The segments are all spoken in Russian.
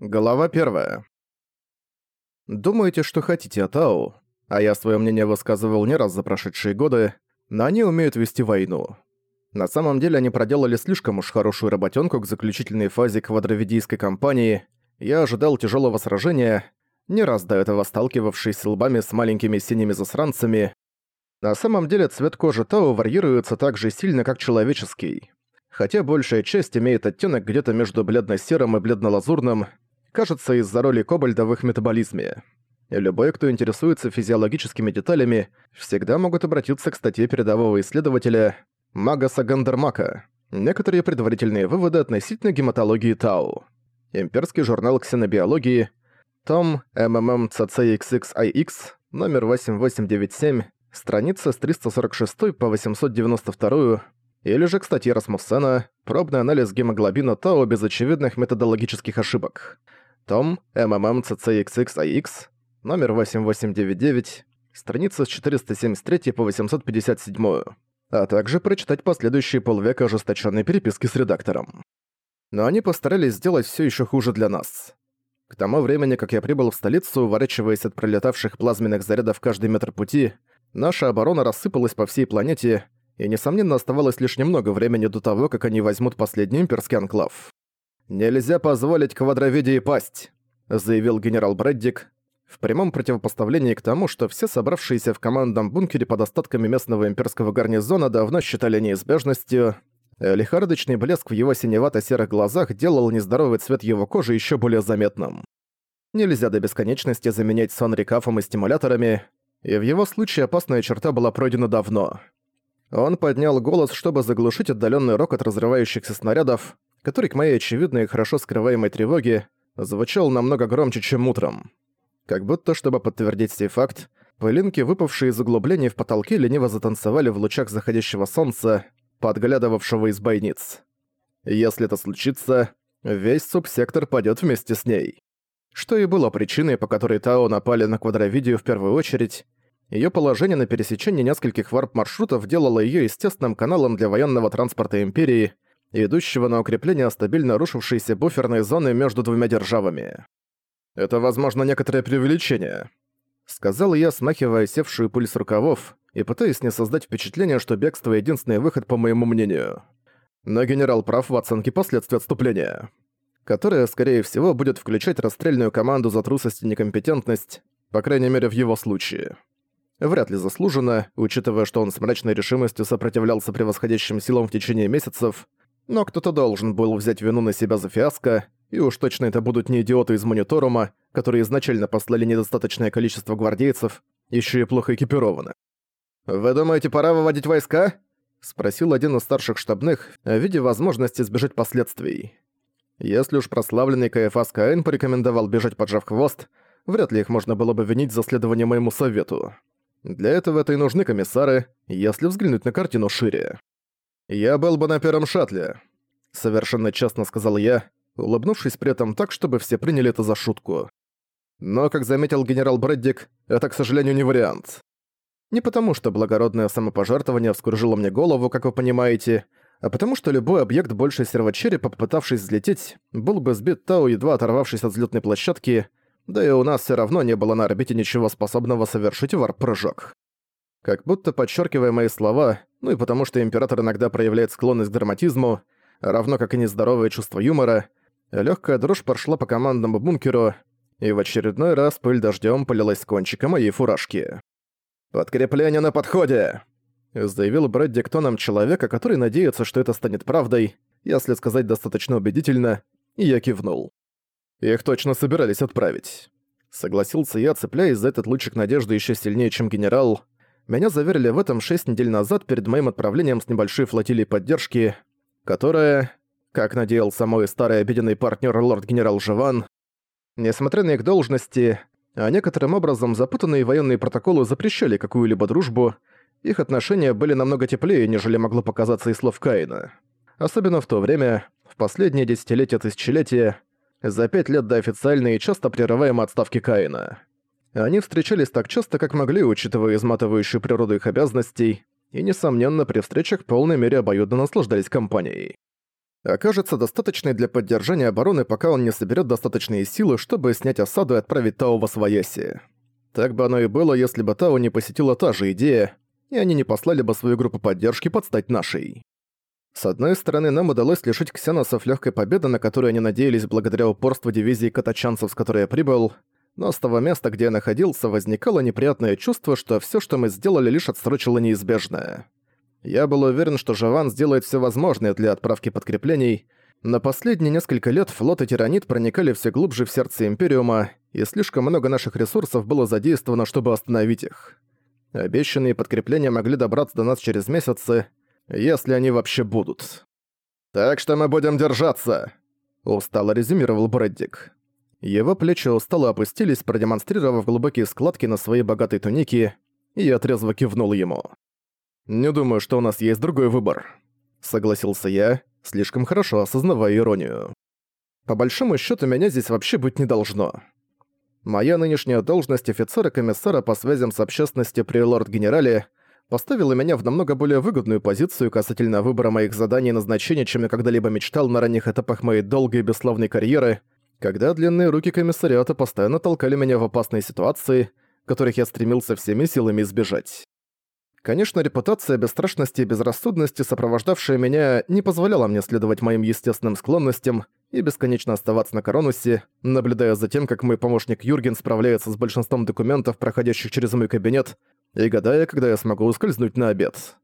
Глава первая. Думаете, что хотите от АО, а я свое мнение высказывал не раз за прошедшие годы, но они умеют вести войну. На самом деле они проделали слишком уж хорошую работенку к заключительной фазе квадровидийской кампании. Я ожидал тяжелого сражения, не раз до этого сталкивавшись лбами с маленькими синими засранцами. На самом деле цвет кожи Тао варьируется так же сильно, как человеческий. Хотя большая часть имеет оттенок где-то между бледно-серым и бледно-лазурным, кажется, из-за роли кобальда в их метаболизме. Любой, кто интересуется физиологическими деталями, всегда могут обратиться к статье передового исследователя Магаса Гандермака «Некоторые предварительные выводы относительно гематологии Тау». Имперский журнал ксенобиологии, том MMMCCXXIX, номер 8897, страница с 346 по 892, или же к статье Расмуссена «Пробный анализ гемоглобина Тау без очевидных методологических ошибок». Том MMMCCXXIX, номер 8899, страница с 473 по 857, а также прочитать последующие полвека ожесточенной переписки с редактором. Но они постарались сделать все еще хуже для нас. К тому времени, как я прибыл в столицу, уворачиваясь от пролетавших плазменных зарядов каждый метр пути, наша оборона рассыпалась по всей планете, и, несомненно, оставалось лишь немного времени до того, как они возьмут последний имперский анклав. «Нельзя позволить квадровидии пасть», — заявил генерал Брэддик, в прямом противопоставлении к тому, что все собравшиеся в командном бункере под остатками местного имперского гарнизона давно считали неизбежностью. Лихорадочный блеск в его синевато-серых глазах делал нездоровый цвет его кожи еще более заметным. Нельзя до бесконечности заменять сон рекафом и стимуляторами, и в его случае опасная черта была пройдена давно. Он поднял голос, чтобы заглушить отдаленный рокот разрывающихся снарядов, который к моей очевидной и хорошо скрываемой тревоге звучал намного громче, чем утром. Как будто, чтобы подтвердить сей факт, пылинки, выпавшие из углублений в потолке, лениво затанцевали в лучах заходящего солнца, подглядывавшего из бойниц. Если это случится, весь субсектор падёт вместе с ней. Что и было причиной, по которой Тао напали на квадровидео в первую очередь, Её положение на пересечении нескольких варп-маршрутов делало её естественным каналом для военного транспорта Империи, идущего на укрепление стабильно рушившейся буферной зоны между двумя державами. «Это, возможно, некоторое преувеличение», — сказал я, смахивая севшую пыль с рукавов и пытаясь не создать впечатление, что бегство — единственный выход, по моему мнению. Но генерал прав в оценке последствий отступления, которое, скорее всего, будет включать расстрельную команду за трусость и некомпетентность, по крайней мере, в его случае. Вряд ли заслуженно, учитывая, что он с мрачной решимостью сопротивлялся превосходящим силам в течение месяцев, но кто-то должен был взять вину на себя за фиаско, и уж точно это будут не идиоты из Мониторума, которые изначально послали недостаточное количество гвардейцев, еще и плохо экипированы. «Вы думаете, пора выводить войска?» — спросил один из старших штабных, в виде возможности избежать последствий. Если уж прославленный КФАС КН порекомендовал бежать поджав хвост, вряд ли их можно было бы винить за следование моему совету. Для этого-то и нужны комиссары, если взглянуть на картину шире. «Я был бы на первом шаттле», — совершенно честно сказал я, улыбнувшись при этом так, чтобы все приняли это за шутку. Но, как заметил генерал Брэддик, это, к сожалению, не вариант. Не потому, что благородное самопожертвование вскружило мне голову, как вы понимаете, а потому что любой объект больше сервочерепа, попытавшись взлететь, был бы сбит Тау, едва оторвавшись от взлетной площадки, да и у нас все равно не было на орбите ничего способного совершить варп-прыжок. Как будто подчеркивая мои слова, ну и потому что император иногда проявляет склонность к драматизму, равно как и нездоровое чувство юмора, легкая дрожь прошла по командному бункеру, и в очередной раз пыль дождем полилась с кончика моей фуражки. «Подкрепление на подходе!» заявил Брэдди тоном человека, который надеется, что это станет правдой, если сказать достаточно убедительно, и я кивнул. Их точно собирались отправить. Согласился я, цепляясь за этот лучик надежды еще сильнее, чем генерал, меня заверили в этом шесть недель назад перед моим отправлением с небольшой флотилией поддержки, которая, как надеялся мой старый обиденный партнер лорд-генерал Живан, несмотря на их должности, а некоторым образом запутанные военные протоколы запрещали какую-либо дружбу, их отношения были намного теплее, нежели могло показаться из слов Каина. Особенно в то время, в последние десятилетия-тысячелетия, за пять лет до официальной и часто прерываемой отставки Каина. Они встречались так часто, как могли, учитывая изматывающую природу их обязанностей, и, несомненно, при встречах в полной мере обоюдно наслаждались компанией. окажется достаточной для поддержания обороны, пока он не соберет достаточные силы, чтобы снять осаду и отправить Тао во свояси. Так бы оно и было, если бы Тао не посетила та же идея, и они не послали бы свою группу поддержки под стать нашей. С одной стороны, нам удалось лишить ксеносов легкой победы, на которую они надеялись благодаря упорству дивизии катачанцев, с которой я прибыл, но с того места, где я находился, возникало неприятное чувство, что все, что мы сделали, лишь отсрочило неизбежное. Я был уверен, что Жаван сделает все возможное для отправки подкреплений, но последние несколько лет флот и тиранит проникали все глубже в сердце Империума, и слишком много наших ресурсов было задействовано, чтобы остановить их. Обещанные подкрепления могли добраться до нас через месяцы, если они вообще будут. «Так что мы будем держаться», — устало резюмировал Брэддик. Его плечи устало опустились, продемонстрировав глубокие складки на своей богатой тунике, и я трезво кивнул ему. «Не думаю, что у нас есть другой выбор», — согласился я, слишком хорошо осознавая иронию. «По большому счету меня здесь вообще быть не должно. Моя нынешняя должность офицера-комиссара по связям с общественностью при лорд-генерале поставила меня в намного более выгодную позицию касательно выбора моих заданий и назначения, чем я когда-либо мечтал на ранних этапах моей долгой и бесславной карьеры, когда длинные руки комиссариата постоянно толкали меня в опасные ситуации, которых я стремился всеми силами избежать. Конечно, репутация бесстрашности и безрассудности, сопровождавшая меня, не позволяла мне следовать моим естественным склонностям и бесконечно оставаться на Коронусе, наблюдая за тем, как мой помощник Юрген справляется с большинством документов, проходящих через мой кабинет, и гадая, когда я смогу ускользнуть на обед.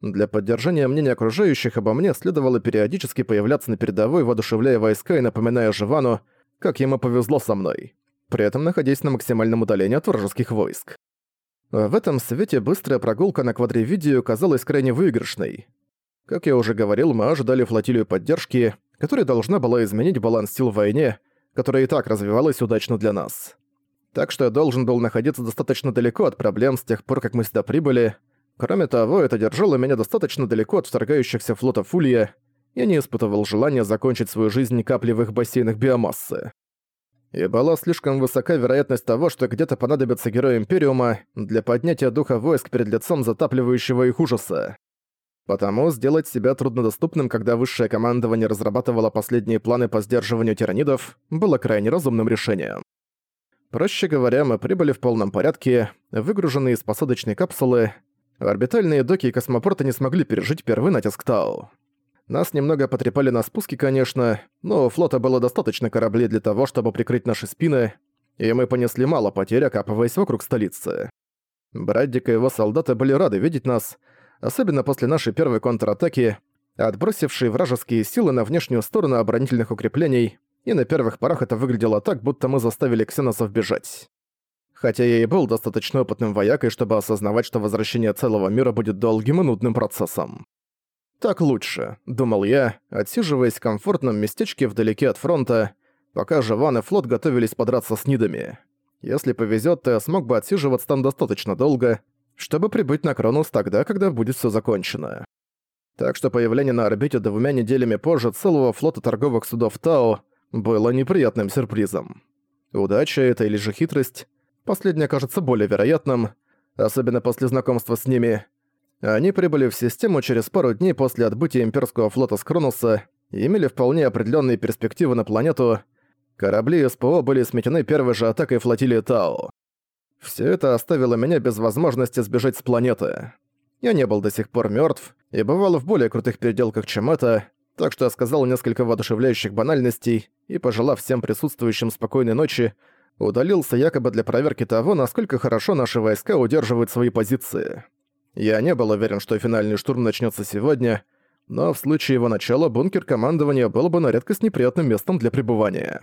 Для поддержания мнения окружающих обо мне следовало периодически появляться на передовой, воодушевляя войска и напоминая Живану, как ему повезло со мной, при этом находясь на максимальном удалении от вражеских войск. В этом свете быстрая прогулка на квадривидео казалась крайне выигрышной. Как я уже говорил, мы ожидали флотилию поддержки, которая должна была изменить баланс сил в войне, которая и так развивалась удачно для нас. Так что я должен был находиться достаточно далеко от проблем с тех пор, как мы сюда прибыли. Кроме того, это держало меня достаточно далеко от вторгающихся флотов Улья, я не испытывал желания закончить свою жизнь капли в их бассейнах биомассы. И была слишком высока вероятность того, что где-то понадобится герой Империума для поднятия духа войск перед лицом затапливающего их ужаса. Потому сделать себя труднодоступным, когда высшее командование разрабатывало последние планы по сдерживанию тиранидов, было крайне разумным решением. Проще говоря, мы прибыли в полном порядке, выгруженные из посадочной капсулы. Орбитальные доки и космопорты не смогли пережить первый натиск Тау. Нас немного потрепали на спуске, конечно, но флота было достаточно кораблей для того, чтобы прикрыть наши спины, и мы понесли мало потерь, окапываясь вокруг столицы. Браддик и его солдаты были рады видеть нас, особенно после нашей первой контратаки, отбросившей вражеские силы на внешнюю сторону оборонительных укреплений, и на первых порах это выглядело так, будто мы заставили ксеносов бежать. Хотя я и был достаточно опытным воякой, чтобы осознавать, что возвращение целого мира будет долгим и нудным процессом. «Так лучше», — думал я, отсиживаясь в комфортном местечке вдалеке от фронта, пока Живан и флот готовились подраться с Нидами. Если повезет, то я смог бы отсиживаться там достаточно долго, чтобы прибыть на Кронус тогда, когда будет все закончено. Так что появление на орбите двумя неделями позже целого флота торговых судов Тао было неприятным сюрпризом. Удача это или же хитрость, последнее кажется более вероятным, особенно после знакомства с ними. Они прибыли в систему через пару дней после отбытия имперского флота с Кронуса и имели вполне определенные перспективы на планету. Корабли СПО были сметены первой же атакой флотилии Тао. Все это оставило меня без возможности сбежать с планеты. Я не был до сих пор мертв и бывал в более крутых переделках, чем это, так что я сказал несколько воодушевляющих банальностей и, пожелав всем присутствующим спокойной ночи, удалился якобы для проверки того, насколько хорошо наши войска удерживают свои позиции. Я не был уверен, что финальный штурм начнется сегодня, но в случае его начала бункер командования был бы на редкость неприятным местом для пребывания.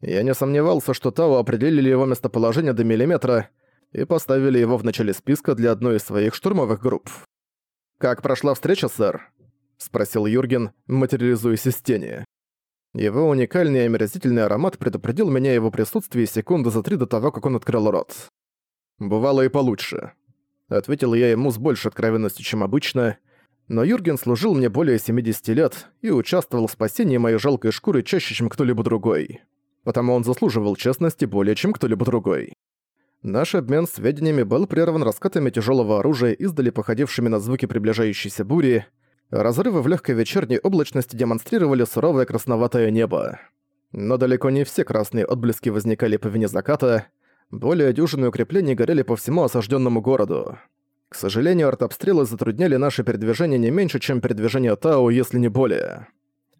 Я не сомневался, что Тао определили его местоположение до миллиметра и поставили его в начале списка для одной из своих штурмовых групп. «Как прошла встреча, сэр?» — спросил Юрген, материализуясь из тени. Его уникальный и омерзительный аромат предупредил меня его присутствии секунды за три до того, как он открыл рот. «Бывало и получше», — ответил я ему с большей откровенностью, чем обычно, но Юрген служил мне более 70 лет и участвовал в спасении моей жалкой шкуры чаще, чем кто-либо другой потому он заслуживал честности более чем кто-либо другой. Наш обмен сведениями был прерван раскатами тяжелого оружия, издали походившими на звуки приближающейся бури. Разрывы в легкой вечерней облачности демонстрировали суровое красноватое небо. Но далеко не все красные отблески возникали по вине заката, более дюжины укреплений горели по всему осажденному городу. К сожалению, артобстрелы затрудняли наше передвижение не меньше, чем передвижение Тао, если не более.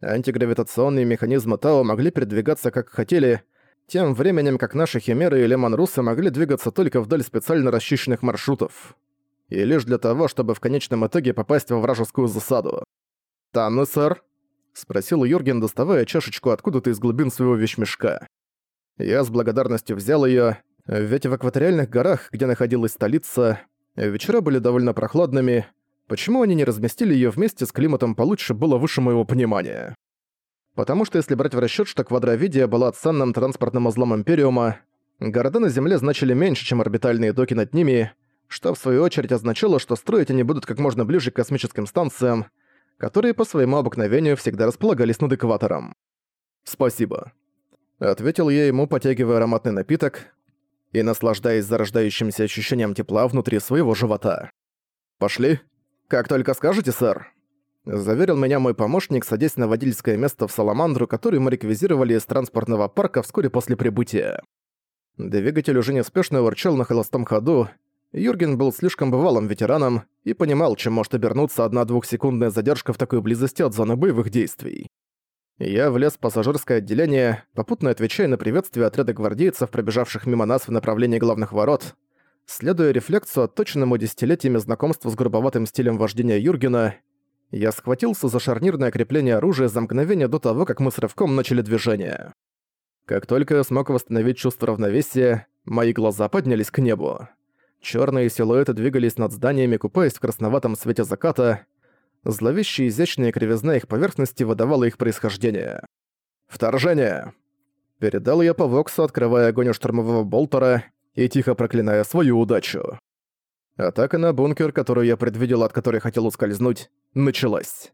Антигравитационные механизмы Тао могли передвигаться как хотели, тем временем как наши химеры или манрусы могли двигаться только вдоль специально расчищенных маршрутов. И лишь для того, чтобы в конечном итоге попасть во вражескую засаду. «Танны, сэр?» — спросил Юрген, доставая чашечку откуда-то из глубин своего вещмешка. Я с благодарностью взял её, ведь в экваториальных горах, где находилась столица, вечера были довольно прохладными. Почему они не разместили её вместе с климатом получше, было выше моего понимания. Потому что если брать в расчёт, что Квадровидия была ценным транспортным узлом Империума, города на Земле значили меньше, чем орбитальные доки над ними, что в свою очередь означало, что строить они будут как можно ближе к космическим станциям, которые по своему обыкновению всегда располагались над экватором. «Спасибо», — ответил я ему, потягивая ароматный напиток, и наслаждаясь зарождающимся ощущением тепла внутри своего живота. «Пошли? Как только скажете, сэр!» Заверил меня мой помощник, садясь на водительское место в Саламандру, который мы реквизировали из транспортного парка вскоре после прибытия. Двигатель уже неспешно урчал на холостом ходу. Юрген был слишком бывалым ветераном и понимал, чем может обернуться одна-двухсекундная задержка в такой близости от зоны боевых действий. Я влез в пассажирское отделение, попутно отвечая на приветствие отряда гвардейцев, пробежавших мимо нас в направлении главных ворот. Следуя рефлексу, отточенному десятилетиями знакомства с грубоватым стилем вождения Юргена, я схватился за шарнирное крепление оружия за мгновение до того, как мы с рывком начали движение. Как только я смог восстановить чувство равновесия, мои глаза поднялись к небу. Черные силуэты двигались над зданиями, купаясь в красноватом свете заката, Зловещая изящная кривизна их поверхности выдавала их происхождение. «Вторжение!» Передал я по Воксу, открывая огонь у штурмового болтера и тихо проклиная свою удачу. Атака на бункер, которую я предвидел, от которой хотел ускользнуть, началась.